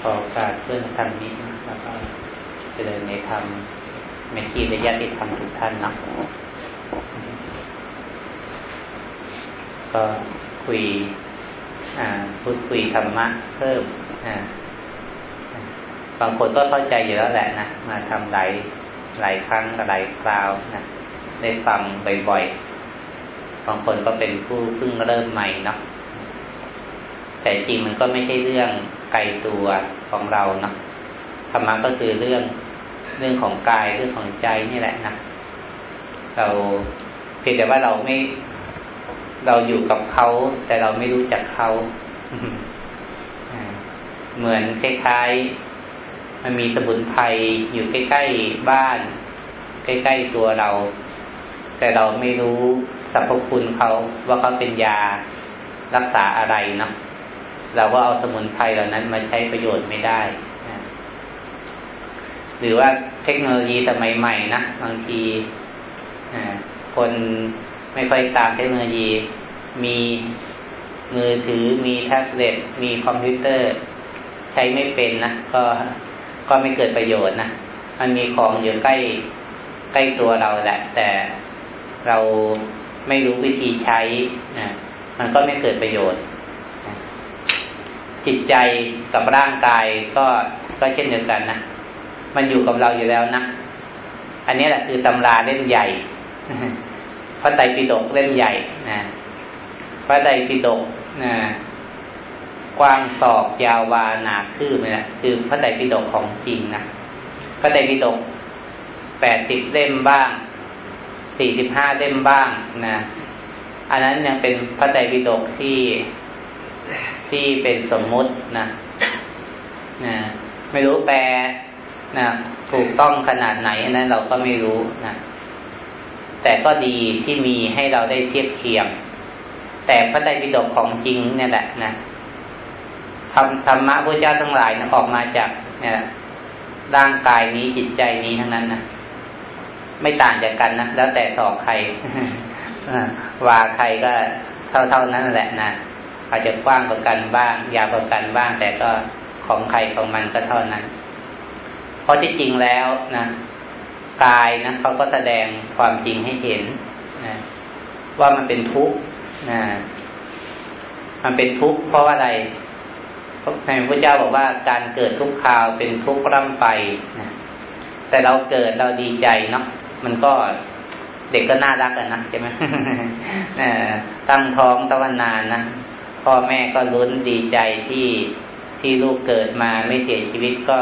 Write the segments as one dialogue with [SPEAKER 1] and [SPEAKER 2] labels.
[SPEAKER 1] ขอการเพื่อนทำนี้แล้วก็เจริญในธรรมในขีระยะที่ทำทุกท่านนะก็คุยพูดคุยธรรมะเพิ่มบางคนก็เข้าใจอยู่แล้วแหละนะ มาทำหลายหลายครั้งหลายคราวนะได้ฟังบ่อยๆ บางคนก็เป็นผู้เพิ่งเริ่มใหม่เนาะแต่จริงมันก็ไม่ใช่เรื่อง ไกลตัวของเราเนาะธรรมะก็คือเรื่องเรื่องของกายเรื่องของใจนี่แหละนะเราเพียงแต่ว่าเราไม่ เราอยู่กับเขา แต่เราไม่รู้จักเขาเหมือนคล้ายๆมันมีสมุนไพรอยู่ใกล้ๆบ้าน ใกล้ๆตัวเรา แต่เราไม่รู้สรรพคุณเขาว่าเขาเป็นยารักษาอะไรเนาะ เราก็เอาสมุนไพรเหล่านั้นมาใช้ประโยชน์ไม่ได้ หรือว่าเทคโนโลยีสมัยใหม่นะบางทีคนไม่ค่อยตามเทคโนโลยี มีมือถือมีแท็บเล็ตมีคอมพิวเตอร์ ใช้ไม่เป็นนะก็ก็ไม่เกิดประโยชน์นะมันมีของอยู่ใกล้ใกล้ตัวเราแหละ แต่เราไม่รู้วิธีใช้นะมันก็ไม่เกิดประโยชน์ จิตใจกับร่างกายก็ก็เช่นเดียวกันนะมันอยู่กับเราอยู่แล้วนะอันนี้แหละคือตำราเล่มใหญ่พระไตรปิฎกเล่มใหญ่นะพระไตรปิฎกนะกว้างศอกยาววาหนาคืบนี่แหละคือพระไตรปิฎกของจริงนะพระไตรปิฎกแปดสิบเล่มบ้างสี่สิบห้าเล่มบ้างนะอันนั้นยังเป็นพระไตรปิฎกที่ ที่เป็นสมมุตินะนะไม่รู้แปลนะถูกต้องขนาดไหนนั้นเราก็ไม่รู้นะแต่ก็ดีที่มีให้เราได้เทียบเคียง แต่พระไตรปิฎกของจริงเนี่ยแหละนะธรรมธรรมะพระเจ้าทั้งหลายนะออกมาจากเนี่ยร่างกายนี้จิตใจนี้ทั้งนั้นนะไม่ต่างจากกันนะแล้วแต่ต่อใครว่าใครก็เท่าเท่านั้นแหละนะ อาจจะกว้างกว่ากันบ้าง ยาวกว่ากันบ้าง แต่ก็ของใครของมันก็เท่านั้น เพราะที่จริงแล้วนะกายนะเขาก็แสดงความจริงให้เห็นนะว่ามันเป็นทุกข์นะมันเป็นทุกข์เพราะอะไรในพระเจ้าบอกว่าการเกิดทุกข่าวเป็นทุกข์ร่ำไปนะแต่เราเกิดเราดีใจเนาะมันก็เด็กก็น่ารักกันนะใช่ไหมตั้งท้องตะวันนานนะ พ่อแม่ก็ลุ้นดีใจที่ที่ลูกเกิดมาไม่เสียชีวิตก็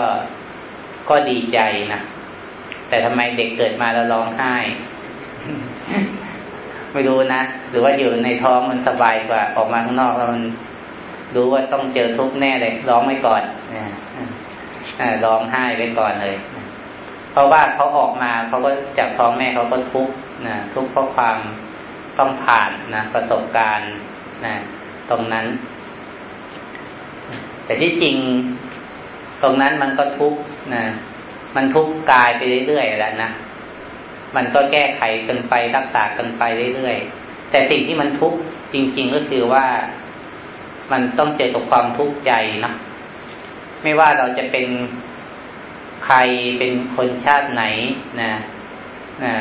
[SPEAKER 1] ก็ดีใจนะแต่ทำไมเด็กเกิดมาแล้วร้องไห้ ไม่รู้นะหรือว่าอยู่ในท้องมันสบายกว่า ออกมาข้างนอกแล้วมันรู้ว่าต้องเจอทุกข์แน่เลยร้องไว้ก่อนร้องไห้ไว้ก่อนเลย เพราะว่าเขาออกมาเขาก็จากท้องแม่เขาก็ทุกข์นะทุกข์เพราะความต้องผ่านนะประสบการณ์นะ ตรงนั้น แต่ที่จริงตรงนั้นมันก็ทุกข์นะมันทุกข์กายไปเรื่อยๆแล้วนะมันก็แก้ไขกันไปรักษากันไปเรื่อยๆแต่สิ่งที่มันทุกข์จริง ๆ ก็คือว่ามันต้องเจอกับความทุกข์ใจนะไม่ว่าเราจะเป็นใครเป็นคนชาติไหนนะนะ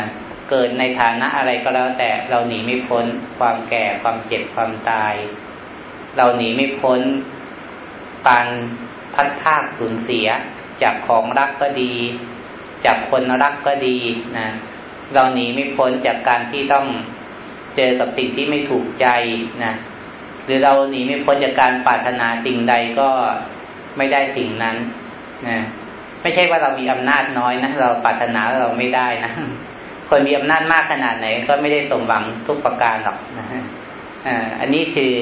[SPEAKER 1] เกิดในฐานะอะไรก็แล้วแต่เราหนีไม่พ้นความแก่ความเจ็บความตาย เราหนีไม่พ้นการพัดพากสูญเสีย จากของรักก็ดี จากคนรักก็ดีนะเราหนีไม่พ้นจากการที่ต้องเจอกับสิ่งที่ไม่ถูกใจนะหรือเราหนีไม่พ้นจากการปรารถนาสิ่งใดก็ไม่ได้สิ่งนั้นนะไม่ใช่ว่าเรามีอำนาจน้อยนะเราปรารถนาเราไม่ได้นะคนมีอำนาจมากขนาดไหน ก็ไม่ได้สมหวังทุกประการหรอกนะอ่าอันนี้คือ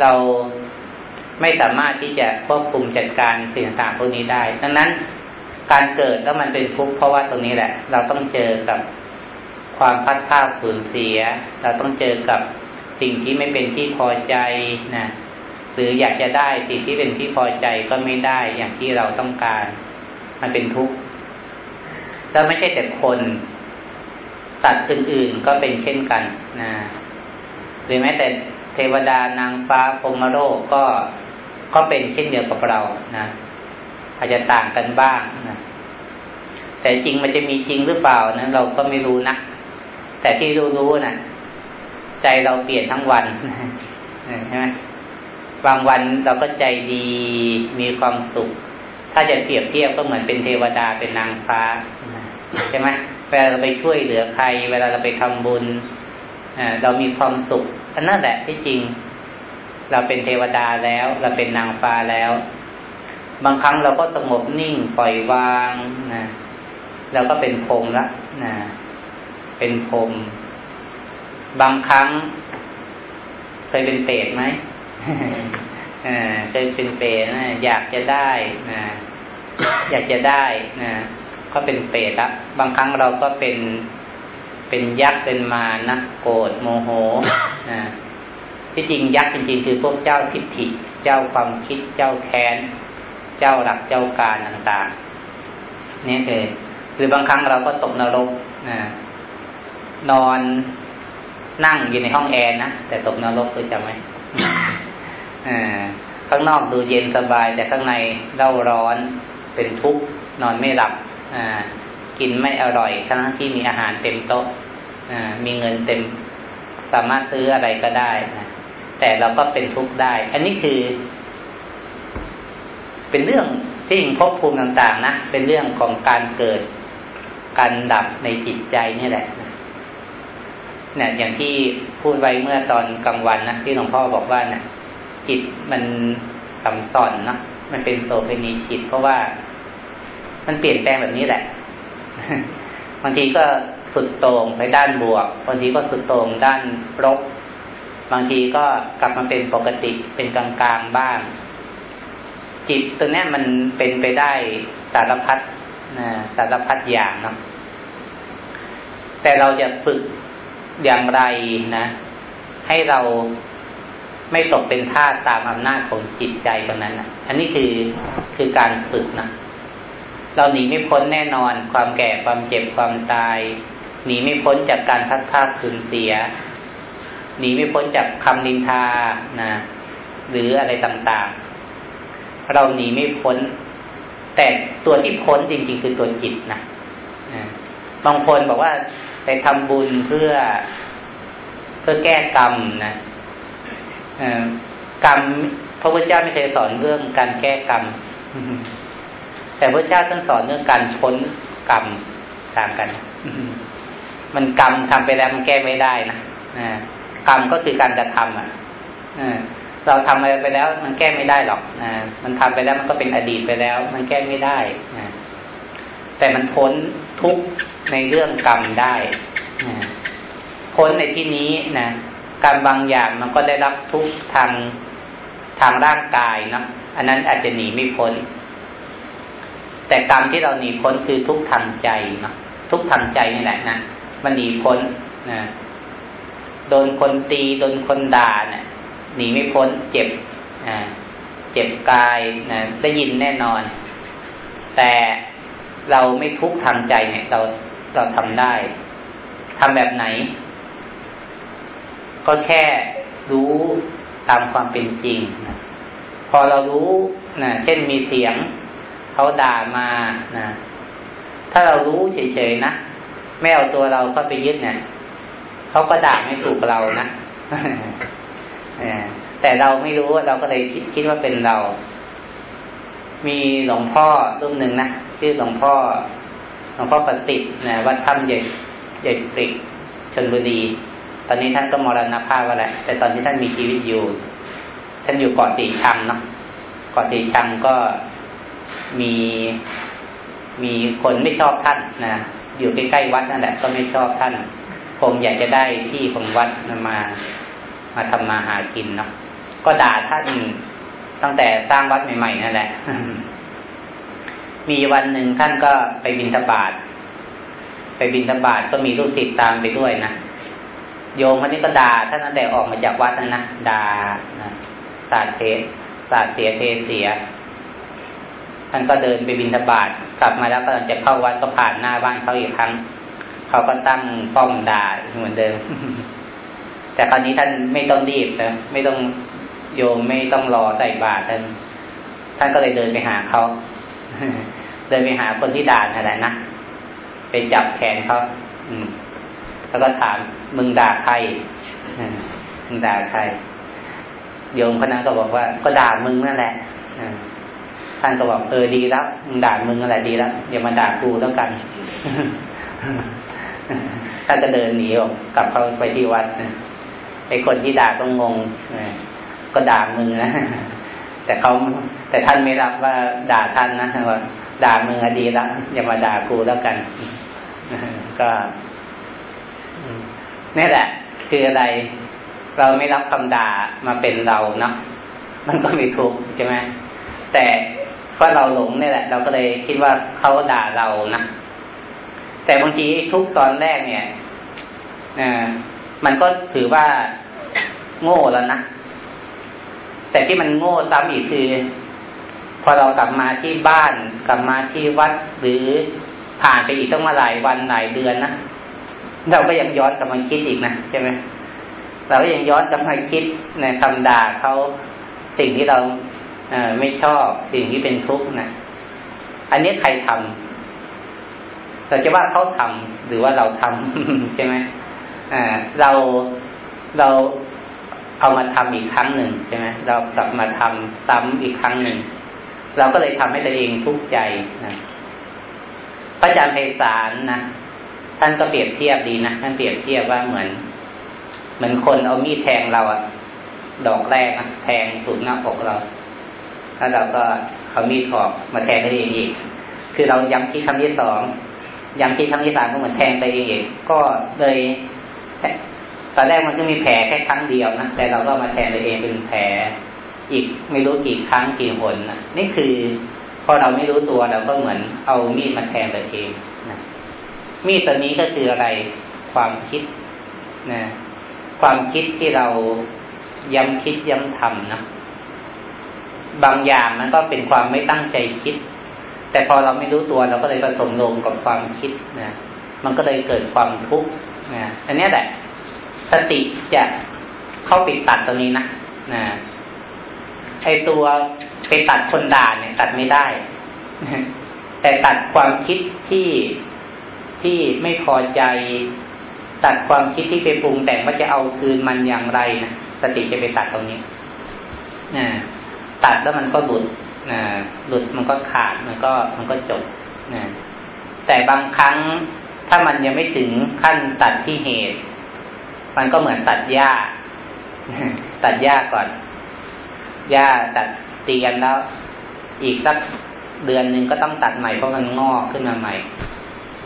[SPEAKER 1] เราไม่สามารถที่จะควบคุมจัดการสิ่งต่างพวกนี้ได้ ดังนั้นการเกิดแล้วมันเป็นทุกข์เพราะว่าตรงนี้แหละ เราต้องเจอกับความพัดพาสูญเสีย เราต้องเจอกับสิ่งที่ไม่เป็นที่พอใจนะหรืออยากจะได้สิ่งที่เป็นที่พอใจก็ไม่ได้อย่างที่เราต้องการ มันเป็นทุกข์แล้วไม่ใช่แต่คนตัดอื่นๆก็เป็นเช่นกันนะหรือแม้แต่ ทวดานางฟ้าพรมโลกก็ก็เป็นเช่นเดียวกับเรานะอาจจะต่างกันบ้างนะแต่จริงมันจะมีจริงหรือเปล่านะเราก็ไม่รู้นะแต่ที่รู้รู้นะใจเราเปลี่ยนทั้งวันใช่ไหมบางวันเราก็ใจดีมีความสุข ถ้าจะเปรียบเทียบก็เหมือนเป็นเทวดาเป็นนางฟ้าใช่ไหมเวลาเราไปช่วยเหลือใคร เวลาเราไปทำบุญ เรามีความสุขอันนั่นแหละที่จริง เราเป็นเทวดาแล้ว เราเป็นนางฟ้าแล้ว บางครั้งเราก็สงบนิ่งปล่อยวางนะเราก็เป็นพรมละนะเป็นพรมบางครั้ง เคยเป็นเปรตไหมเคยเป็นเปรตนะอยากจะได้นะอยากจะได้นะก็เป็นเปรตละบางครั้งเราก็เป็น เป็นยักษ์เป็นมานะโกรธโมโหนะที่จริงยักษ์จริง ๆ คือพวกเจ้าทิฏฐิ เจ้าความคิดเจ้าแค้น เจ้าหลักเจ้าการต่างๆนี่คือหรือบางครั้งเราก็ตกนรกนะนอนนั่งอยู่ในห้องแอร์นะแต่ตกนรกคือจำไหมข้างนอกดูเย็นสบาย แต่ข้างในเล่าร้อนเป็นทุกข์นอนไม่หลับ กินไม่อร่อย ทั้งที่มีอาหารเต็มโต๊ะมีเงินเต็มสามารถซื้ออะไรก็ได้นะแต่เราก็เป็นทุกข์ได้ อันนี้คือ เป็นเรื่องที่พบภูมิต่าง ๆ นะ เป็นเรื่องของการเกิด การดับในจิตใจนี่แหละเนี่ยอย่างที่พูดไว้เมื่อตอนกลางวันนะที่หลวงพ่อบอกว่าเนะี่ยจิตมันสัมสอนนะมันเป็นโสเภณีจิต เพราะว่ามันเปลี่ยนแปลงแบบนี้แหละ บางทีก็สุดโต่งไปด้านบวก บางทีก็สุดโต่งด้านลบบางทีก็กลับมาเป็นปกติเป็นกลางๆบ้าง จิตตัวนี้มันเป็นไปได้สารพัดนะสารพัดอย่างเนาะแต่เราจะฝึกอย่างไรนะ ให้เราไม่ตกเป็นท่าตามอำนาจของจิตใจตรงนั้นนะอันนี้คือคือการฝึกนะ เราหนีไม่พ้นแน่นอน ความแก่ความเจ็บความตาย หนีไม่พ้นจากการพัดพาดสูญเสีย หนีไม่พ้นจากคำนินทานะหรืออะไรต่างๆ เราหนีไม่พ้น แต่ตัวที่พ้นจริง ๆ คือตัวจิตนะบางคนบอกว่าไปทำบุญเพื่อเพื่อแก้กรรมนะกรรมพระพุทธเจ้าไม่เคยสอนเรื่องการแก้กรรม แต่พระเจ้าท่านสอนเรื่องการพ้นกรรมต่างกัน มันกรรมทำไปแล้วมันแก้ไม่ได้นะกรรมก็คือการกระทำอะเราทำอะไรไปแล้ว มันแก้ไม่ได้หรอกนะมันทำไปแล้วมันก็เป็นอดีตไปแล้ว มันแก้ไม่ได้นะแต่มันพ้นทุกในเรื่องกรรมได้นะพ้นในที่นี้นะกรรมบางอย่างมันก็ได้รับทุกทางทางร่างกายเนาะอันนั้นอาจจะหนีไม่พ้น แต่กรรมที่เราหนีพ้นคือทุกทางใจเนาะทุกทางใจนี่แหละนะมันหนีพ้นนะโดนคนตีโดนคนด่าเนะี่ยหนีไม่พ้นเจ็บนะเจ็บกายนะได้ยินแน่นอน แต่เราไม่ทุกทางใจเนี่ย เราเราทำได้ทำแบบไหน ก็แค่รู้ตามความเป็นจริงนะพอเรารู้นะเช่นมีเสียง เขาด่ามานะ ถ้าเรารู้เฉยๆนะไม่เอาตัวเราเข้าไปยึดเนี่ยเขาก็ด่าไม่ถูกเรานะแต่เราไม่รู้เราก็เลยคิดคิดว่าเป็นเรา มีหลวงพ่อรูปหนึ่งนะชื่อหลวงพ่อหลวงพ่อปฏิษนะวัดถ้ำใหญ่ใหญ่ปริกชนบุรีตอนนี้ท่านก็มรณภาพแล้วแหละแต่ตอนที่ท่านมีชีวิตอยู่ ท่านอยู่เกาะตีชังเนาะเกาะตีชังก็ มีมีคนไม่ชอบท่านนะอยู่ใกล้ๆวัดนั่นแหละก็ไม่ชอบท่าน คงอยากจะได้ที่ของวัดมา มาทำมาหากินเนาะก็ด่าท่านตั้งแต่สร้างวัดใหม่ๆนั่นแหละ มีวันหนึ่งท่านก็ไปบินทบาทไปบินทบาทก็มีลูกติดตามไปด้วยนะโยมคนนี้ก็ด่าท่านตั้งแต่ออกมาจากวัดนะนะด่านะสาดเทสาดเสียเทเสีย ท่านก็เดินไปบินทบาทกลับมาแล้วก็จะเข้าวัดก็ผ่านหน้าบ้านเขาอีกครั้ง เขาก็ตั้งป้อมด่าเหมือนเดิม แต่คราวนี้ท่านไม่ต้องรีบนะไม่ต้องโยมไม่ต้องรอใส่บาตรท่านท่านก็เลยเดินไปหาเขาเดินไปหาคนที่ด่านอะไรนะไปจับแขนเขาอืม แล้วก็ถามมึงด่าใครมึงด่าใครโยมคนนั้นก็บอกว่าก็ด่ามึงนั่นแหละ ท่านก็บอกเออดีแล้วด่ามึงอะไรดีแล้วอย่ามาด่ากูแล้วกันท่านก็เดินหนีออกกลับเข้าไปที่วัดไอ้คนที่ด่าก็งงก็ด่ามึงนะแต่เขาแต่ท่านไม่รับว่าด่าท่านนะว่าด่ามึงอดีแล้วอย่ามาด่ากูแล้วกันก็นี่แหละ คืออะไร เราไม่รับคำด่ามาเป็นเราเนาะมันก็มีทุกข์ใช่ไหมแต่ เพราะเราหลงนี่แหละ เราก็เลยคิดว่าเขาด่าเรานะแต่บางทีทุกตอนแรกเนี่ยมันก็ถือว่าโง่แล้วนะแต่ที่มันโง่ซ้ำอีกคือ พอเรากลับมาที่บ้านกลับมาที่วัดหรือผ่านไปอีกต้องมาหลายวันหลายเดือนนะเราก็ยังย้อนกลับมาคิดอีกนะใช่ไหมเราก็ยังย้อนกลับมาคิดในคำด่าเขาสิ่งที่เรา ไม่ชอบสิ่งที่เป็นทุกข์นะอันนี้ใครทำเราจะว่าเขาทำหรือว่าเราทำใช่ไหมเราเราเอามาทำอีกครั้งหนึ่งใช่ไหมเรากลับมาทำซ้ำอีกครั้งหนึ่ง เราก็เลยทำให้ตัวเองทุกข์ใจนะพระอาจารย์ไพศาลนะท่านก็เปรียบเทียบดีนะท่านเปรียบเทียบว่าเหมือน เหมือนคนเอามีดแทงเราอะดอกแรกนะแทงสุดหน้าอกเรา แล้วเราก็เอามีดถอกมาแทงตัวเองอีก คือเราย้ำที่คำที่สองย้ำที่คำที่สามก็เหมือนแทงตัวเองอีก ก็เลยตอนแรกมันก็มีแผลแค่ครั้งเดียวนะแต่เราก็มาแทนตัวเองเป็นแผลอีกไม่รู้กี่ครั้งกี่หนนะนี่คือพอเราไม่รู้ตัวเราก็เหมือนเอามีดมาแทนตัวเองนะมีดตัวนี้ก็คืออะไรความคิดนะความคิดที่เราย้ำคิดย้ำทำนะ บางอย่างมันก็เป็นความไม่ตั้งใจคิด แต่พอเราไม่รู้ตัวเราก็เลยผสมลงกับความคิดนะมันก็เลยเกิดความทุกข์นะอันนี้แหละ สติจะเข้าไปตัดตรงนี้นะนะไอตัวไปตัดคนด่าเนี่ย ตัดไม่ได้ แต่ตัดความคิดที่ที่ไม่พอใจ ตัดความคิดที่ไปปรุงแต่งว่าจะเอาคืนมันอย่างไรนะสติจะไปตัดตรงนี้นะ ตัดแล้วมันก็หลุดนะหลุดมันก็ขาดมันก็มันก็จบนะแต่บางครั้งถ้ามันยังไม่ถึงขั้นตัดที่เหตุ มันก็เหมือนตัดหญ้าตัดหญ้าก่อนหญ้าตัดตีกันแล้ว อีกสักเดือนหนึ่งก็ต้องตัดใหม่เพราะมันงอกขึ้นมาใหม่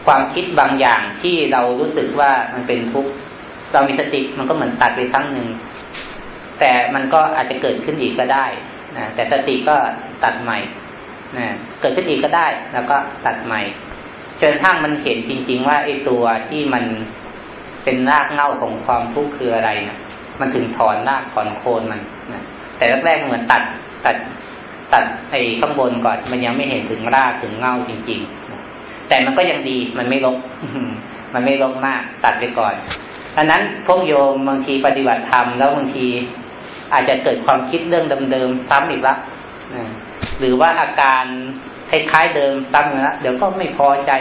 [SPEAKER 1] ความคิดบางอย่างที่เรารู้สึกว่ามันเป็นทุกข์เรามีสติมันก็เหมือนตัดไปครั้งหนึ่งแต่มันก็อาจจะเกิดขึ้นอีกก็ได้ นะแต่สติก็ตัดใหม่นะเกิดขึ้นอีกก็ได้ แล้วก็ตัดใหม่จนทั้งมันเห็นจริง ๆ ว่าไอ้ตัวที่มันเป็นรากเง่าของความทุกข์คืออะไรนะมันถึงถอนรากถอนโคนมันนะแต่แรกๆเหมือนตัดตัดตัดไอ้ข้างบนก่อน มันยังไม่เห็นถึงรากถึงเง่าจริงๆ แต่มันก็ยังดีมันไม่ลบมันไม่ลบมากตัดไปก่อนดังนั้นพวกโยมบางทีปฏิบัติธรรมแล้วบางที อาจจะเกิดความคิดเรื่องเดิมๆซ้ำอีกแล้วหรือว่าอาการคล้ายๆเดิมซ้ำแล้วเดี๋ยวก็ไม่พอใจ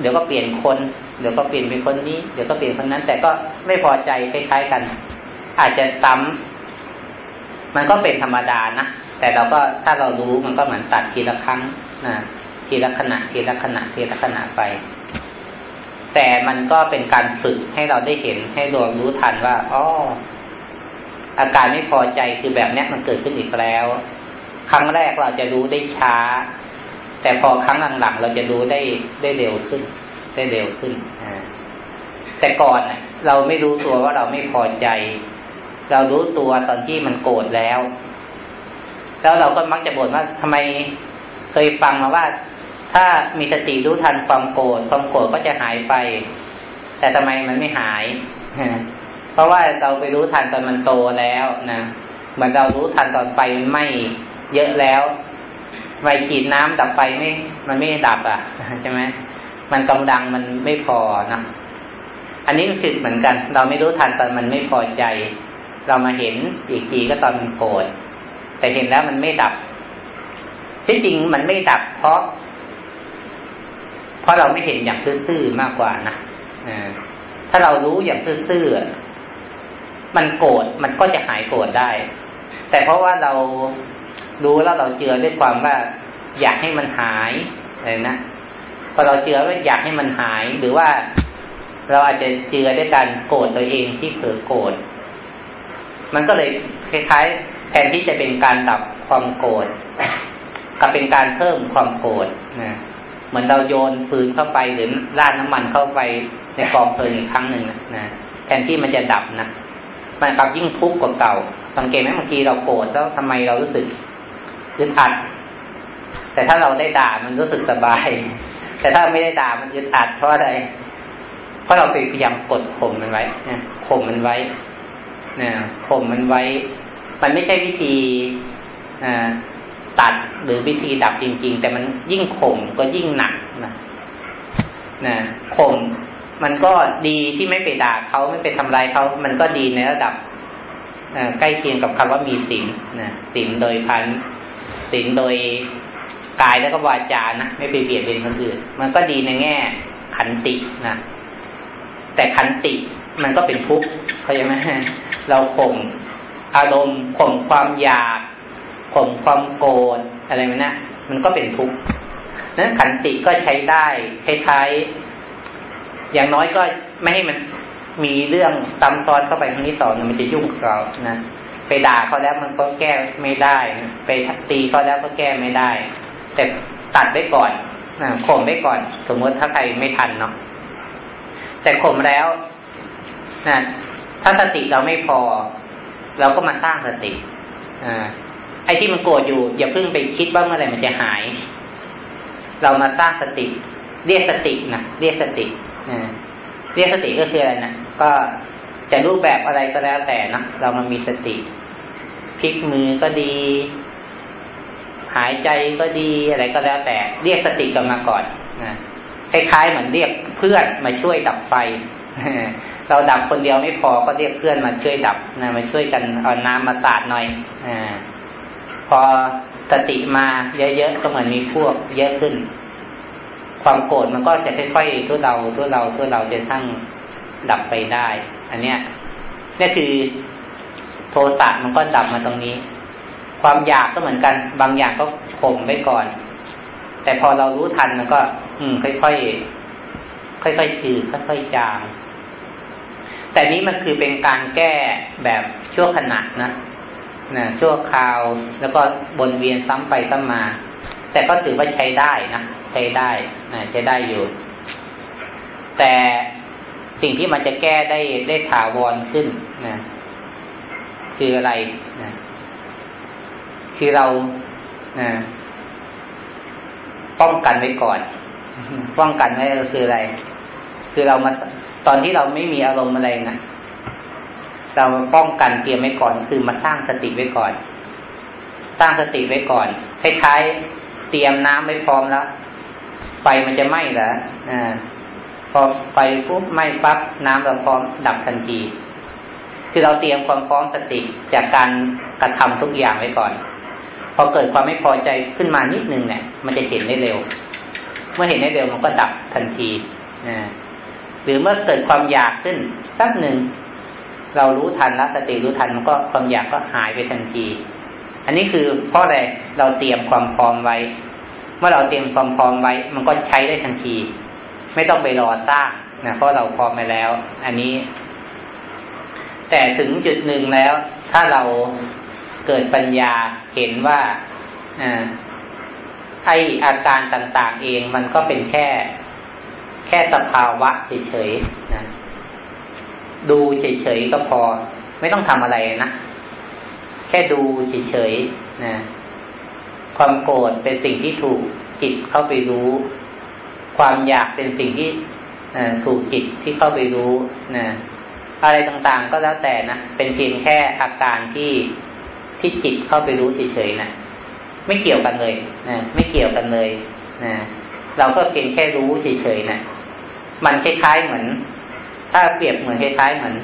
[SPEAKER 1] เดี๋ยวก็เปลี่ยนคน เดี๋ยวก็เปลี่ยนเป็นคนนี้ เดี๋ยวก็เปลี่ยนคนนั้น แต่ก็ไม่พอใจคล้ายๆกัน อาจจะซ้ำมันก็เป็นธรรมดานะแต่เราก็ถ้าเรารู้มันก็เหมือนตัดทีละครั้งนะทีละขณะทีละขณะทีละขณะไป แต่มันก็เป็นการฝึกให้เราได้เห็นให้เรารู้ทันว่าอ๋อ อาการไม่พอใจคือแบบนี้มันเกิดขึ้นอีกแล้ว ครั้งแรกเราจะรู้ได้ช้า แต่พอครั้งหลังๆเราจะรู้ได้ได้เร็วขึ้น ได้เร็วขึ้นแต่ก่อนเราไม่รู้ตัวว่าเราไม่พอใจ เรารู้ตัวตอนที่มันโกรธแล้ว แล้วเราก็มักจะบ่นว่าทำไมเคยฟังมาว่า ถ้ามีสติรู้ทันความโกรธความโกรธก็จะหายไป แต่ทำไมมันไม่หาย เพราะว่าเราไปรู้ทันตอนมันโตแล้วนะเหมือนเรารู้ทันตอนไฟมันไหม้เยอะแล้วไฟขีดน้ำดับไฟไม่ มันไม่ดับอะใช่ไหมมันกำลังมันไม่พอนะอันนี้ก็คือเหมือนกัน เราไม่รู้ทันตอนมันไม่พอใจ เรามาเห็นอีกทีก็ตอนมันโกรธแต่เห็นแล้วมันไม่ดับที่จริงมันไม่ดับ เพราะ เพราะเราไม่เห็นอย่างซื่อๆมากกว่านะถ้าเรารู้อย่างซื่อๆ มันโกรธมันก็จะหายโกรธได้ แต่เพราะว่าเรารู้แล้วเราเจือด้วยความว่า อยากให้มันหายอะไรนะพอเราเจือว่าอยากให้มันหายหรือว่าเราอาจจะเจือด้วยการโกรธตัวเองที่เผลอโกรธมันก็เลยคล้ายๆ แทนที่จะเป็นการดับความโกรธกับเป็นการเพิ่มความโกรธนะเหมือนเราโยนฟืนเข้าไปหรือราดน้ำมันเข้าไปในกองเพลิงอีกครั้งหนึ่งนะแทนที่มันจะดับนะ มันกลับยิ่งทุกข์กว่าเก่า สังเกตไหมบางทีเราโกรธแล้วทำไมเรารู้สึกอึดอัด แต่ถ้าเราได้ด่ามันรู้สึกสบาย แต่ถ้าไม่ได้ด่ามันอึดอัดเพราะอะไร เพราะเราไปพยายามกดข่มมันไว้ข่มมันไว้นะข่มมันไว้ มันไม่ใช่วิธีตัดหรือวิธีดับจริง ๆ แต่มันยิ่งข่มก็ยิ่งหนักนะนะข่ม มันก็ดีที่ไม่ไปด่าเขาไม่ไปทำลายเขา มันก็ดีในระดับใกล้เคียงกับคำว่ามีศีลนะศีลโดยพันศีลโดยกายแล้วก็วาจานะไม่ไปเบียดเบียนคนอื่น มันก็ดีในแง่ ขันตินะแต่ขันติมันก็เป็นทุกข์เข้าใจไหมเราข่มอารมณ์ข่มความอยากข่มความโกรธอะไรมันนะมันก็เป็นทุกข์นั้นขันติก็ใช้ได้คล้ายๆ อย่างน้อยก็ไม่ให้มันมีเรื่องซ้ำซ้อนเข้าไปครั้งนี้ต่อมันจะยุ่งกับเรานะไปด่าเขาแล้วมันก็แก้ไม่ได้ ไปตีเขาแล้วก็แก้ไม่ได้ แต่ตัดไว้ก่อนข่มไว้ก่อน สมมติถ้าใครไม่ทันเนาะแต่ข่มแล้วนะถ้าสติเราไม่พอ เราก็มาสร้างสติอ่าไอ้ที่มันโกรธอยู่ อย่าเพิ่งไปคิดว่าเมื่อไหร่มันจะหาย เรามาสร้างสติ เรียกสตินะเรียกสติ เรียกสติก็คืออะไรนะก็จะรูปแบบอะไรก็แล้วแต่นะเรามามีสติพลิกมือก็ดี หายใจก็ดีอะไรก็แล้วแต่ เรียกสติกันมาก่อนนะคล้ายๆเหมือนเรียกเพื่อนมาช่วยดับไฟเราดับคนเดียวไม่พอก็เรียกเพื่อนมาช่วยดับนะมาช่วยกันเอาน้ำมาสาดหน่อยอพอสติมาเยอะๆก็เหมือนมีพวกเยอะขึ้น ความโกรธมันก็จะค่อยๆตัวเราตัวเราตัวเราจะทั้งดับไปได้ อันเนี้ยนี่คือโทสะมันก็ดับมาตรงนี้ ความอยากก็เหมือนกัน บางอย่างก็ข่มไว้ก่อน แต่พอเรารู้ทันมันก็ อืม ค่อยๆค่อยๆจืดค่อยๆจาง แต่นี้มันคือเป็นการแก้แบบชั่วขณะนะนะชั่วคราวแล้วก็บนเวียนซ้ำไปซ้ำมา แต่ก็ถือว่าใช้ได้นะ ใช้ได้ใช้ได้อยู่ แต่สิ่งที่มันจะแก้ได้ได้ถาวรขึ้นนะคืออะไรนะคือเรานะป้องกันไว้ก่อน ป้องกันไว้คืออะไร คือเรามาตอนที่เราไม่มีอารมณ์อะไรนะเราป้องกันเตรียมไว้ก่อน คือมาสร้างสติไว้ก่อน สร้างสติไว้ก่อนคล้ายๆเตรียมน้ำไว้พร้อมแล้ว ไฟมันจะไหม้เหรออ่าพอไฟปุ๊บไหม้ปั๊บน้ำเราพร้อมดับทันทีคือเราเตรียมความพร้อมสติจากการกระทำทุกอย่างไว้ก่อน พอเกิดความไม่พอใจขึ้นมานิดนึงเนี่ย มันจะเห็นได้เร็ว เมื่อเห็นได้เร็วมันก็ดับทันทีนะหรือเมื่อเกิดความอยากขึ้นสักหนึ่งเรารู้ทันแล้วสติรู้ทันมันก็ความอยากก็หายไปทันที อันนี้คือเพราะอะไรเราเตรียมความพร้อมไว้ เมื่อเราเตรียมความพร้อมไว้ มันก็ใช้ได้ทันที ไม่ต้องไปรอสร้างนะเพราะเราพร้อมไปแล้ว อันนี้ แต่ถึงจุดหนึ่งแล้ว ถ้าเราเกิดปัญญาเห็นว่าไออาการต่างๆเองมันก็เป็นแค่ แค่สภาวะเฉยๆนะดูเฉยๆก็พอ ไม่ต้องทำอะไรนะ แค่ดูเฉยๆนะ ความโกรธเป็นสิ่งที่ถูกจิตเข้าไปรู้ ความอยากเป็นสิ่งที่ถูกจิตที่เข้าไปรู้นะอะไรต่างๆก็แล้วแต่นะเป็นเพียงแค่อาการที่ที่จิตเข้าไปรู้เฉยๆนะไม่เกี่ยวกันเลยนะไม่เกี่ยวกันเลยนะเราก็เพียงแค่รู้เฉยๆนะมันคล้ายๆเหมือน ถ้าเปรียบเหมือนคล้ายๆเหมือน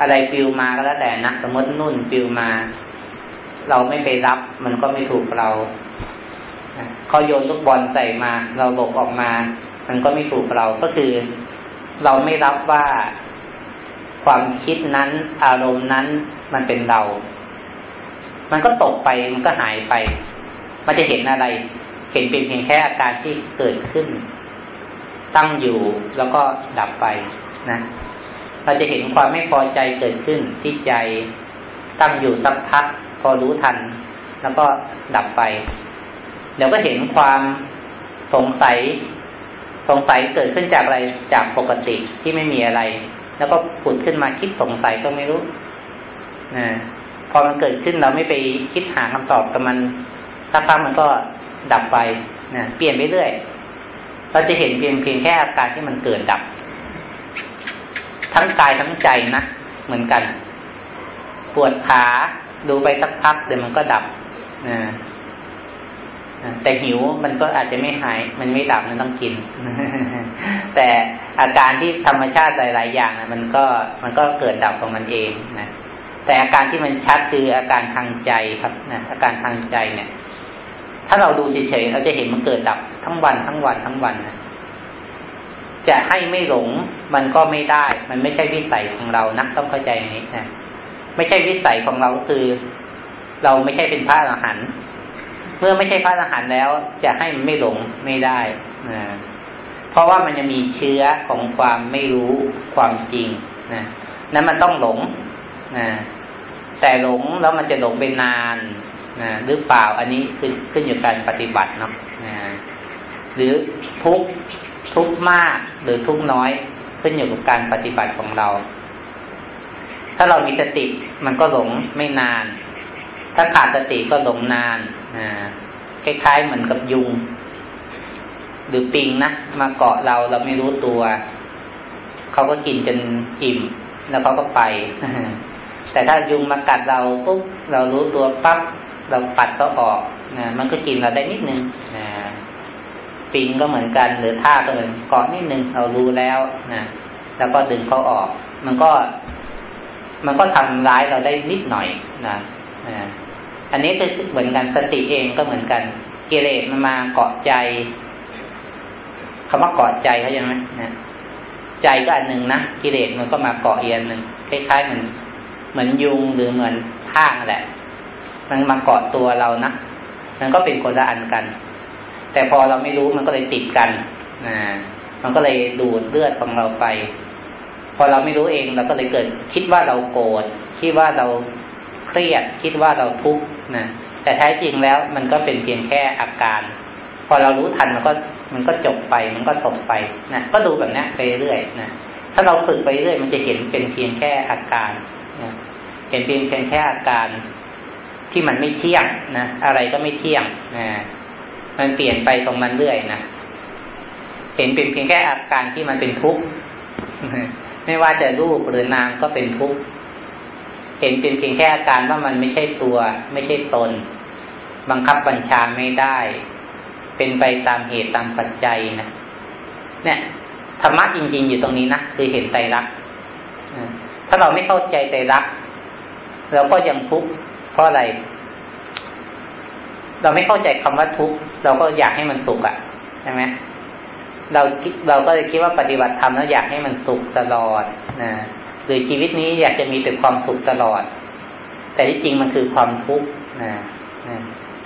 [SPEAKER 1] อะไรปิวมาก็แล้วแต่นะสมมตินุ่นปิวมา เราไม่ไปรับ มันก็ไม่ถูกเราเขาโยนลูกบอลใส่มา เราหลบออกมา มันก็ไม่ถูกเราก็คือ เราไม่รับว่าความคิดนั้น อารมณ์นั้นมันเป็นเรา มันก็ตกไปมันก็หายไป มันจะเห็นอะไร เห็นเป็นเพียงแค่อาการที่เกิดขึ้น ตั้งอยู่แล้วก็ดับไปนะเราจะเห็นความไม่พอใจเกิดขึ้นที่ใจตั้งอยู่สักพัก พอรู้ทัน แล้วก็ดับไปเดี๋ยวก็เห็นความสงสัย สงสัยเกิดขึ้นจากอะไรจากปกติที่ไม่มีอะไร แล้วก็ผุดขึ้นมาคิดสงสัยก็ไม่รู้นะพอมันเกิดขึ้นเราไม่ไปคิดหาคำตอบกับมันสักพักมันก็ดับไปนะเปลี่ยนไปเรื่อยเราจะเห็นเพียงเพียงแค่อาการที่มันเกิดดับ ทั้งกายทั้งใจนะเหมือนกัน ปวดขา ดูไปสักพักเดี๋ยวมันก็ดับนะแต่หิวมันก็อาจจะไม่หาย มันไม่ดับมันต้องกิน แต่อาการที่ธรรมชาติหลาย ๆ อย่างนะมันก็มันก็เกิดดับของมันเองนะแต่อาการที่มันชัดคืออาการทางใจครับนะอาการทางใจเนี่ย ถ้าเราดูเฉย ๆ เราจะเห็นมันเกิดดับทั้งวันทั้งวันทั้งวันนะจะให้ไม่หลงมันก็ไม่ได้ มันไม่ใช่วิสัยของเรานักต้องเข้าใจอย่างนี้นะ ไม่ใช่วิสัยของเราคือ เราไม่ใช่เป็นพระอรหันต์เมื่อไม่ใช่พระอรหันต์แล้ว จะให้มันไม่หลงไม่ได้นะเพราะว่ามันจะมีเชื้อของความไม่รู้ความจริงนะนั้นมันต้องหลงนะแต่หลงแล้วมันจะหลงไปนานนะหรือเปล่าอันนี้ขึ้นขึ้นอยู่การปฏิบัติเนาะนะหรือทุกทุกมากหรือทุกน้อยขึ้นอยู่กับการปฏิบัติของเรา ถ้าเรามีสติมันก็หลงไม่นาน ถ้าขาดสติก็หลงนานอ่าคล้ายๆเหมือนกับยุง หรือปิงนะมาเกาะเราเราไม่รู้ตัวเขาก็กินจนอิ่ม แล้วเขาก็ไปแต่ถ้ายุงมากัดเราปุ๊บเรารู้ตัวปั๊บเราปัดเขาออกนะมันก็กินเราได้นิดนึงนะปิงก็เหมือนกันหรือท่าก็เหมือนเกาะนิดนึงเรารู้แล้วนะแล้วก็ดึงเขาออก มันก็ มันก็ทำร้ายเราได้นิดหน่อยนะอันนี้ก็เหมือนกันสติเองก็เหมือนกัน กิเลสมันมาเกาะใจคำว่าเกาะใจเขาใช่ไหมนะใจก็อันหนึ่งนะกิเลสมันก็มาเกาะอีกอันหนึ่งคล้ายๆเหมือนเหมือนยุงหรือเหมือนท่างแหละ มันมาเกาะตัวเรานะมันก็เป็นคนละอันกัน แต่พอเราไม่รู้มันก็เลยติดกันนะมันก็เลยดูดเลือดของเราไป พอเราไม่รู้เองเราก็เลยเกิด คิดว่าเราโกรธคิดว่าเราเครียด คิดว่าเราทุกข์นะแต่แท้จริงแล้วมันก็เป็นเพียงแค่อาการ พอเรารู้ทันมันก็มันก็จบไปมันก็จบไปนะก็ดูแบบนี้ไปเรื่อยนะถ้าเราฝึกไปเรื่อยมันจะเห็นเป็นเพียงแค่อาการนะเห็นเพียงเพียงแค่อาการที่มันไม่เที่ยงนะอะไรก็ไม่เที่ยงนะมันเปลี่ยนไปตรงมันเรื่อยนะเห็นเป็นเพียงแค่อาการที่มันเป็นทุกข์ ไม่ว่าจะรูปหรือนามก็เป็นทุกข์เห็นเป็นเพียงแค่อาการว่ามันไม่ใช่ตัว ไม่ใช่ตน บังคับบัญชาไม่ได้ เป็นไปตามเหตุตามปัจจัยนะเนี่ยธรรมะจริง ๆ อยู่ตรงนี้นะคือเห็นใจรักถ้าเราไม่เข้าใจใจรักเราก็ยังทุกข์เพราะอะไร เราไม่เข้าใจคำว่าทุกข์เราก็อยากให้มันสุขอะ่ะใช่ไหม เราเราก็เลยคิดว่าปฏิบัติธรรมแล้วอยากให้มันสุขตลอดนะหรือชีวิตนี้อยากจะมีแต่ความสุขตลอด แต่ที่จริงมันคือความทุกข์นะ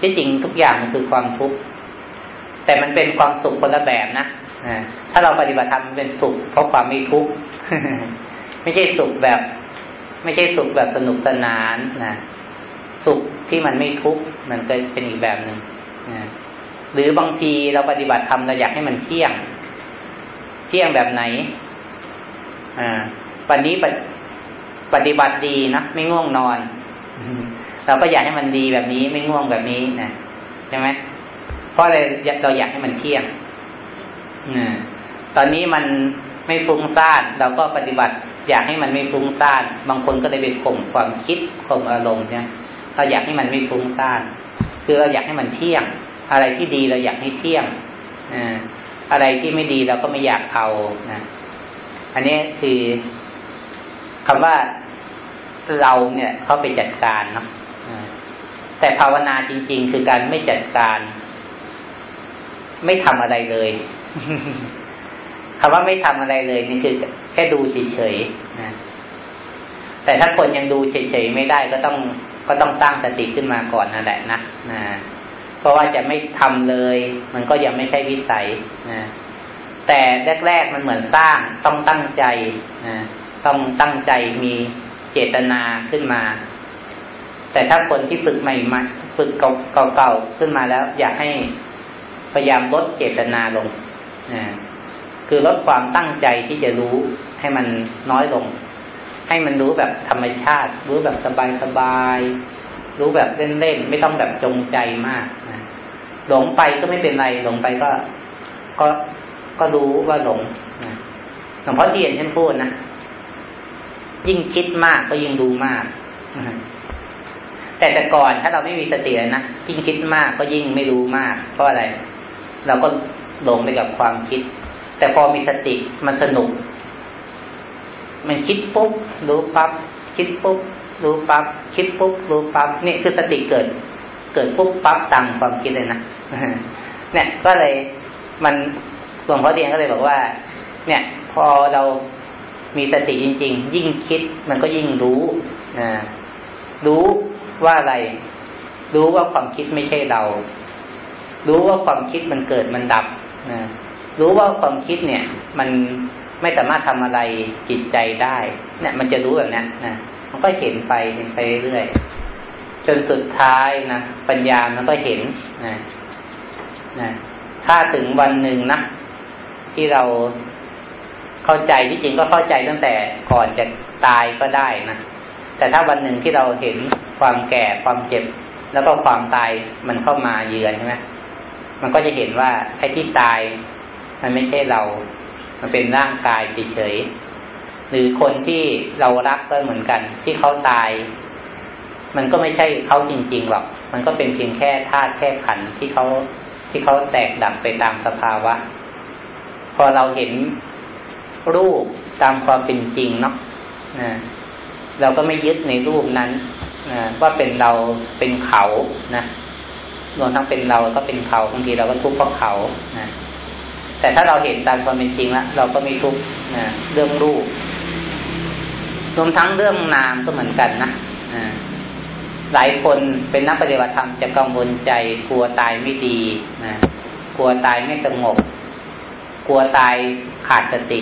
[SPEAKER 1] ที่จริงทุกอย่างมันคือความทุกข์แต่มันเป็นความสุขคนละแบบนะถ้าเราปฏิบัติธรรมเป็นสุขเพราะความไม่ทุกข์ไม่ใช่สุขแบบ ไม่ใช่สุขแบบสนุกสนานนะสุขที่มันไม่ทุกข์มันก็เป็นอีกแบบหนึ่งนะ หรือบางทีเราปฏิบัติธรรมเราอยากให้มันเที่ยง เที่ยงแบบไหน อ่าวันนี้ปฏิบัติดีนะไม่ง่วงนอน เราก็อยากให้มันดีแบบนี้ไม่ง่วงแบบนี้นะใช่ไหมเพราะเราเราอยากให้มันเที่ยงอตอนนี้มันไม่ฟุ้งซ่านเราก็ปฏิบัติ อยากให้มันไม่ฟุ้งซ่าน บางคนก็เลยไปข่มความคิดข่มอารมณ์เนี่ยเราอยากให้มันไม่ฟุ้งซ่าน คือเราอยากให้มันเที่ยง อะไรที่ดีเราอยากให้เที่ยงอะไรที่ไม่ดีเราก็ไม่อยากเอานะอันนี้คือคำว่าเราเนี่ยเขาไปจัดการเนาะแต่ภาวนาจริง ๆ คือการไม่จัดการ ไม่ทำอะไรเลยคำว่าไม่ทำอะไรเลย นี่คือ แค่ดูเฉยๆนะแต่ถ้าคนยังดูเฉยๆไม่ได้ก็ต้องก็ต้องตั้งสติขึ้นมาก่อนนั่นแหละนะนะ เพราะว่าจะไม่ทำเลย มันก็ยังไม่ใช่วิสัยนะแต่แรกๆมันเหมือนสร้างต้องตั้งใจนะต้องตั้งใจมีเจตนาขึ้นมา แต่ถ้าคนที่ฝึกใหม่มาฝึกเก่าๆขึ้นมาแล้ว อยากให้พยายามลดเจตนาลงนะคือลดความตั้งใจที่จะรู้ให้มันน้อยลง ให้มันรู้แบบธรรมชาติ รู้แบบสบาย รู้แบบเล่นๆไม่ต้องแบบจงใจมากนะหลงไปก็ไม่เป็นไร หลงไปก็ ก็ก็รู้ว่าหลงนะหลวงพ่อเทียนท่านพูดนะยิ่งคิดมากก็ยิ่งดูมากแต่แต่ก่อนถ้าเราไม่มีสตินะยิ่งคิดมากก็ยิ่งไม่รู้มาก เพราะอะไร เราก็หลงไปกับความคิด แต่พอมีสติมันสนุก มันคิดปุ๊บรู้ปั๊บคิดปุ๊บ รู้ปั๊บคิดปุ๊บรู้ปั๊บนี่คือสติเกิด เกิดปุ๊บปั๊บตามความคิดเลยนะเนี่ยก็เลยมันหลวงพ่อเดียนก็เลยบอกว่า เนี่ย พอเรามีสติจริง ๆ ยิ่งคิดมันก็ยิ่งรู้นะรู้ว่าอะไร รู้ว่าความคิดไม่ใช่เรา รู้ว่าความคิดมันเกิดมันดับนะรู้ว่าความคิดเนี่ย มัน ไม่สามารถทำอะไรจิตใจได้ เนี่ย มันจะรู้แบบนี้นะมันก็เห็นไปเห็นไปเรื่อยจนสุดท้ายนะปัญญามันก็เห็นนะนะถ้าถึงวันหนึ่งนะที่เราเข้าใจที่จริงก็เข้าใจตั้งแต่ก่อนจะตายก็ได้นะแต่ถ้าวันหนึ่งที่เราเห็นความแก่ความเจ็บ แล้วก็ความตายมันเข้ามาเยือนใช่ไหมมันก็จะเห็นว่าไอ้ที่ตาย มันไม่ใช่เรา มันเป็นร่างกายเฉยๆหรือคนที่เรารักก็เหมือนกัน ที่เขาตาย มันก็ไม่ใช่เขาจริงๆหรอก มันก็เป็นเพียงแค่ธาตุแค่ขันที่เขาที่เขาแตกดับไปตามสภาวะ พอเราเห็นรูปตามความเป็นจริงเนาะนะเราก็ไม่ยึดในรูปนั้นนะว่าเป็นเราเป็นเขานะรวมทั้งเป็นเราก็เป็นเขาบางทีเราก็ทุกข์เพราะเขานะ แต่ถ้าเราเห็นตามความเป็นจริงแล้วเราก็ไม่ทุกข์นะเรื่องรูปรวมทั้งเรื่องนามก็เหมือนกันนะหลายคนเป็นนักปฏิบัติธรรมจะกังวลใจกลัวตายไม่ดีนะกลัวตายไม่สงบ กลัวตายขาดสติ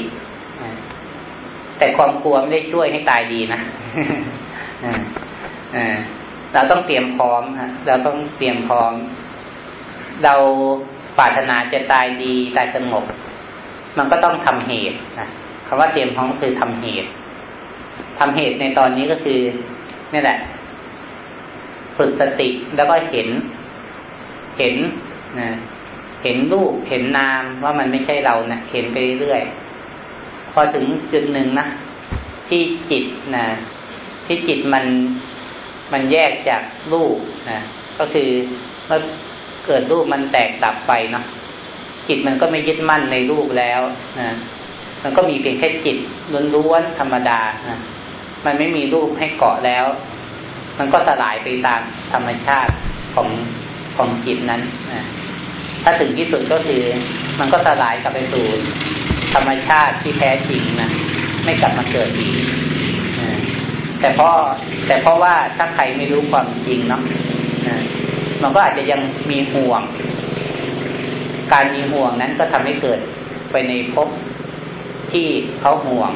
[SPEAKER 1] แต่ความกลัวไม่ได้ช่วยให้ตายดีนะเราต้องเตรียมพร้อมเราต้องเตรียมพร้อม เรา ปรารถนาจะตายดีตายสงบ มันก็ต้องทำเหตุนะคำว่าเตรียมพร้อมคือทำเหตุทำเหตุในตอนนี้ก็คือนี่แหละฝึกสติแล้วก็เห็น เห็นนะเห็นรูปเห็นนามว่ามันไม่ใช่เรานะเห็นไปเรื่อยพอถึงจุดหนึ่งนะที่จิตนะที่จิตมันมันแยกจากรูปนะก็คือเมื่อ เกิดรูปมันแตกดับไปเนาะจิตมันก็ไม่ยึดมั่นในรูปแล้วนะมันก็มีเพียงแค่จิตล้วนๆธรรมดานะมันไม่มีรูปให้เกาะแล้ว มันก็สลายไปตามธรรมชาติของของจิตนั้นนะถ้าถึงที่สุดก็คือมันก็สลายกลับไปสู่ธรรมชาติที่แท้จริงนะไม่กลับมาเกิดอีกแต่เพราะแต่เพราะว่าถ้าใครไม่รู้ความจริงเนาะ มันก็อาจจะยังมีห่วง การมีห่วงนั้นก็ทำให้เกิดไปในภพที่เขาห่วง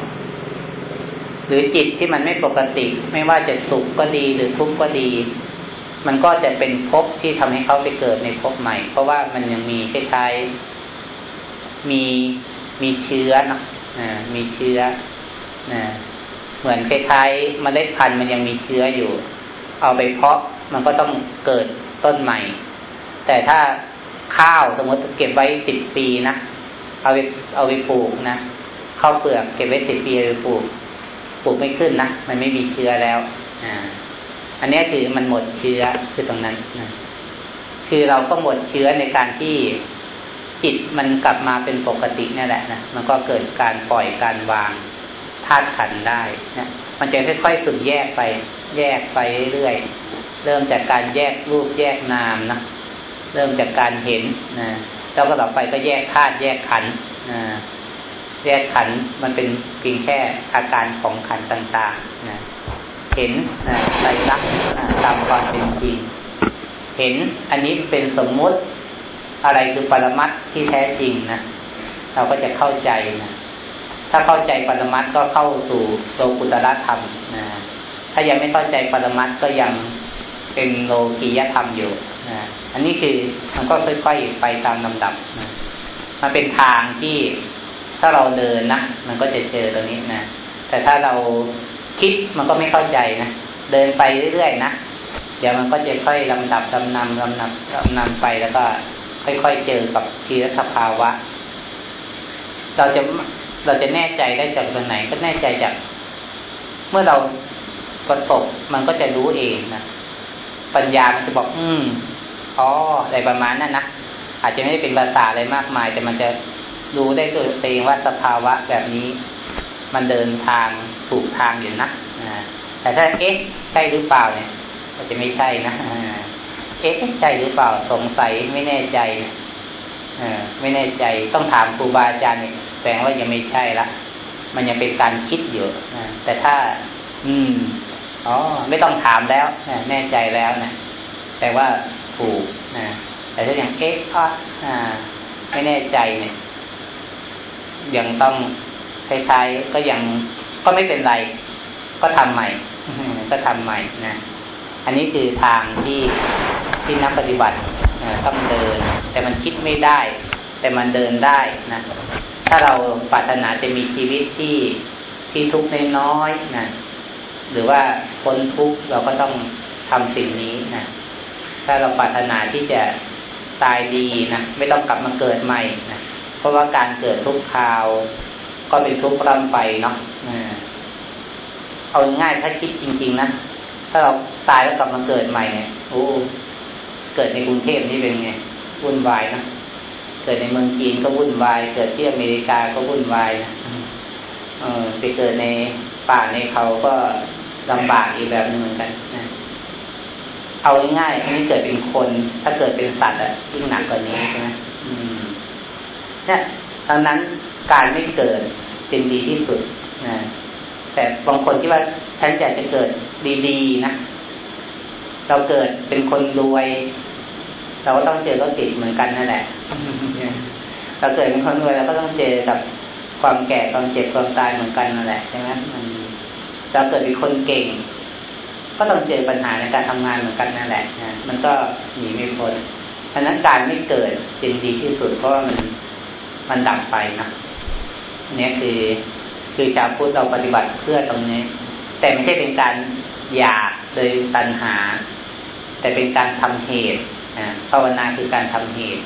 [SPEAKER 1] หรือจิตที่มันไม่ปกติ ไม่ว่าจะสุขก็ดีหรือทุกข์ก็ดี มันก็จะเป็นภพที่ทำให้เขาไปเกิดในภพใหม่ เพราะว่ามันยังมีคล้ายๆมีมีเชื้อเนาะมีเชื้อนะเหมือนคล้ายๆเมล็ดพันธุ์มันยังมีเชื้ออยู่ เอาไปเพาะมันก็ต้องเกิด ต้นใหม่ แต่ถ้าข้าวสมมติเก็บไว้สิบปีนะเอาไปเอาไปปลูกนะข้าวเปลือกเก็บไว้สิบปีเอาไปปลูกปลูกไม่ขึ้นนะมันไม่มีเชื้อแล้วอ่าอันนี้คือมันหมดเชื้อคือตรงนั้นนะคือเราก็หมดเชื้อในการที่จิตมันกลับมาเป็นปกตินี่แหละนะมันก็เกิดการปล่อยการวางธาตุขันได้นะมันจะค่อยๆฝึกแยกไป แยกไปเรื่อย เริ่มจากการแยกรูปแยกนามนะเริ่มจากการเห็นนะแล้วก็ต่อไปก็แยกธาตุแยกขันนะแยกขันมันเป็นเพียงแค่อาการของขันต่างๆนะเห็นนะใจรักนะตามความเป็นจริง เห็นอันนี้เป็นสมมุติอะไรคือปรมัตที่แท้จริงนะเราก็จะเข้าใจนะถ้าเข้าใจปรมัตก็เข้าสู่โลกุตละธรรมนะถ้ายังไม่เข้าใจปรมัตก็ยัง เป็นโลกียธรรมอยู่นะอันนี้คือมันก็ค่อยๆไปตามลำดับนะมันเป็นทางที่ถ้าเราเดินนะมันก็จะเจอตรงนี้นะแต่ถ้าเราคิดมันก็ไม่เข้าใจนะเดินไปเรื่อยๆนะเดี๋ยวมันก็จะค่อยลำดับลำนำลำนำลำนำไปแล้วก็ค่อยๆเจอกับทีรสภาวะ เราจะเราจะแน่ใจได้จากตรงไหนก็แน่ใจจาก เมื่อเราประสบมันก็จะรู้เองนะ ปัญญามันจะบอก อืมอ๋ออะไรประมาณนั้นนะอาจจะไม่ได้เป็นภาษาอะไรมากมาย แต่มันจะรู้ได้ตัวเองว่าสภาวะแบบนี้ มันเดินทางถูกทางอยู่นะแต่ถ้าเอ๊ะใช่หรือเปล่าเนี่ยก็จะไม่ใช่นะเอ๊ะใช่หรือเปล่าสงสัยไม่แน่ใจอไม่แน่ใจต้องถามครูบาอาจารย์เนี่ยแสดงว่ายังไม่ใช่ละมันยังเป็นการคิดอยู่แต่ถ้า อืม อ๋อไม่ต้องถามแล้วแน่ใจแล้วนะแต่ว่าถูกนะแต่ถ้าอย่างเอ๊ะอ่าไม่แน่ใจเนี่ยยังต้องคล้ายๆก็ยังก็ไม่เป็นไร ก็ทำใหม่ ก็ทำใหม่นะอันนี้คือทางที่ที่นักปฏิบัติต้องเดิน แต่มันคิดไม่ได้ แต่มันเดินได้นะถ้าเราปรารถนาจะมีชีวิตที่ที่ทุกข์น้อยๆนะ หรือว่าพ้นทุกข์เราก็ต้องทำสิ่งนี้นะถ้าเราปรารถนาที่จะตายดีนะไม่ต้องกลับมาเกิดใหม่นะเพราะว่าการเกิดทุกคราว ก็เป็นทุกข์ร่ำไปเนาะเอาง่ายถ้าคิดจริง ๆ นะถ้าเราตายแล้วกลับมาเกิดใหม่เนี่ยโอ้เกิดในกรุงเทพนี่เป็นไงวุ่นวายนะเกิดในเมืองจีนก็วุ่นวาย เกิดที่อเมริกาก็วุ่นวายเออไปเกิดในป่าในเขาก็ ลำบากอีกแบบนึงเหมือนกันนะเอาง่ายๆอันนี้เกิดเป็นคน ถ้าเกิดเป็นสัตว์อะยิ่งหนักกว่านี้ใช่ไหมเนี่ยดังนั้นการไม่เกิดเป็นดีที่สุดนะแต่บางคนที่ว่าฉันอยากจะเกิดดีๆนะเราเกิดเป็นคนรวย เราก็ต้องเจอก็ติดเหมือนกันนั่นแหละ เราเกิดเป็นคนรวยเราก็ต้องเจอกับความแก่ความเจ็บความตายเหมือนกันนั่นแหละใช่ไหม เราเกิดเป็นคนเก่ง ก็ต้องเจอปัญหาในการทำงานเหมือนกันนั่นแหละนะมันก็หนีไม่พ้นเพราะนั้นการไม่เกิดเป็นดีที่สุดเพราะว่ามันมันดับไปนะเนี่ยคือคือชาวพุทธเราปฏิบัติเพื่อตรงนี้ แต่ไม่ใช่เป็นการอยากโดยตัณหา แต่เป็นการทำเหตุภาวนาคือการทำเหตุ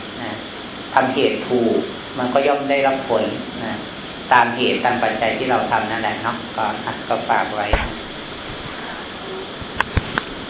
[SPEAKER 1] ทำเหตุถูก มันก็ย่อมได้รับผล ตามเหตุตามปัจจัยที่เราทำนั่นแหละเนาะก็ก็ฝากไว้